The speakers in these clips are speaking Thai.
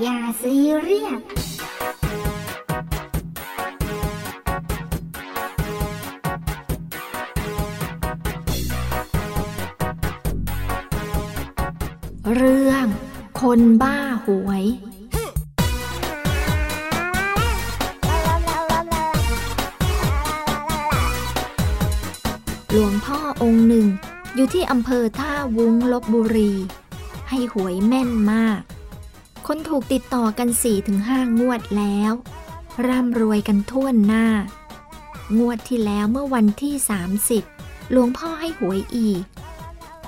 อย่าซีเรียสเรื่อง คนบ้าหวย หลวงพ่อองค์หนึ่ง อยู่ที่อำเภอท่าวุ้งลบบุรี ให้หวยแม่นมาก คนถูกติดต่อกัน4-5ถึงห้างวดแล้ว ร่ำรวยกันทั่วหน้า งวดที่แล้วเมื่อวันที่ 30 หลวงพ่อให้หวยอีก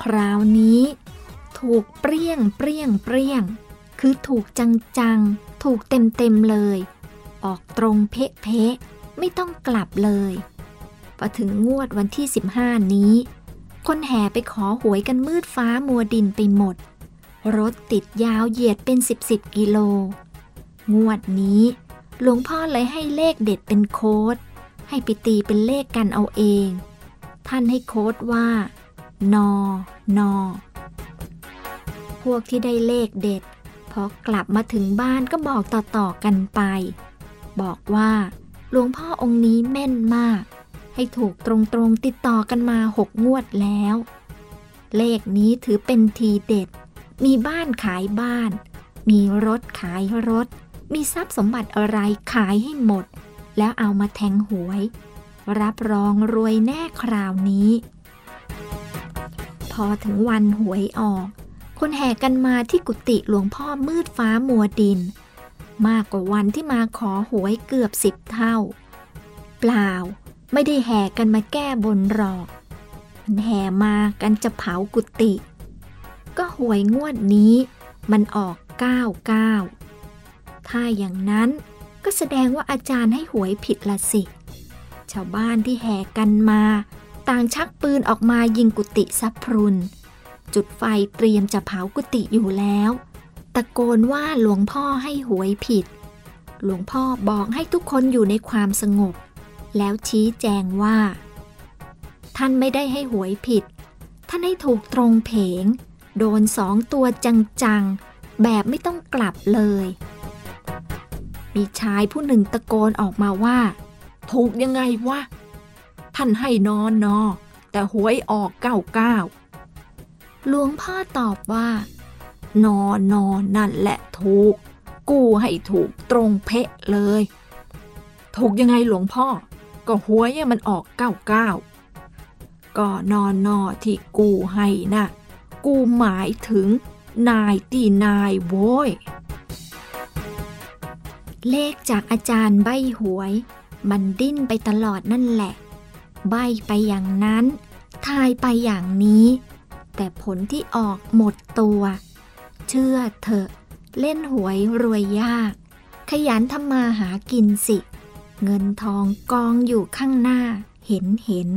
คราวนี้ ถูกเปรี้ยงเปรี้ยงเปรี้ยง คือถูกจังๆ ถูกเต็มเต็มๆเลย ออกตรงเพะเพะไม่ต้องกลับเลยพอถึงงวดวันที่ 15 นี้ คนแห่ไปขอหวยกันมืดฟ้ามัวดินไปหมด รถติดยาวเหยียดเป็น 10บๆกิโล งวดนี้ หลวงพ่อเลยให้เลขเด็ดเป็นโค้ด ให้ไปตีเป็นเลขกันเอาเอง ท่านให้โค้ดว่า นอนอพวกที่ได้เลขเด็ด พอกลับมาถึงบ้านก็บอกต่อๆกันไป บอกว่าหลวงพ่อองค์นี้แม่นมาก ให้ถูกตรงๆติดต่อกันมาหกงวดแล้ว เลขนี้ถือเป็นทีเด็ด มีบ้านขายบ้าน มีรถขายรถ มีทรัพย์สมบัติอะไรขายให้หมด แล้วเอามาแทงหวย รับรองรวยแน่คราวนี้ พอถึงวันหวยออก คนแห่กันมาที่กุฏิหลวงพ่อมืดฟ้ามัวดิน มากกว่าวันที่มาขอหวยเกือบสิบเท่า เปล่าไม่ได้แห่กันมาแก้บนหรอกมันแห่มากันจะเผากุฏิ ก็หวยงวดนี้ มันออก 99 ถ้าอย่างนั้นก็แสดงว่าอาจารย์ให้หวยผิดละสิ ชาวบ้านที่แห่กันมา ต่างชักปืนออกมายิงกุฏิซับพรุน จุดไฟเตรียมจะเผากุฏิอยู่แล้ว ตะโกนว่าหลวงพ่อให้หวยผิด หลวงพ่อบอกให้ทุกคนอยู่ในความสงบ แล้วชี้แจงว่า ท่านไม่ได้ให้หวยผิด ท่านให้ถูกตรงเพง โดนสองตัวจังๆ แบบไม่ต้องกลับเลย มีชายผู้หนึ่งตะโกนออกมาว่า ถูกยังไงวะ ท่านให้นอนนอ แต่หวยออกเก้าเก้าหลวงพ่อตอบว่า นอนนอนนั่นแหละถูก กู้ให้ถูกตรงเพะเลย ถูกยังไงหลวงพ่อ ก็หวยมันออกเก้าเก้าก็นอนนอที่กู้ให้นะ่ะ กูหมายถึงนายตีนายโว้ย เลขจากอาจารย์ใบหวย มันดิ้นไปตลอดนั่นแหละ ใบไปอย่างนั้น ทายไปอย่างนี้ แต่ผลที่ออกหมดตัว เชื่อเถอะ เล่นหวยรวยยาก ขยันทำมาหากินสิ เงินทองกองอยู่ข้างหน้า เห็นเห็น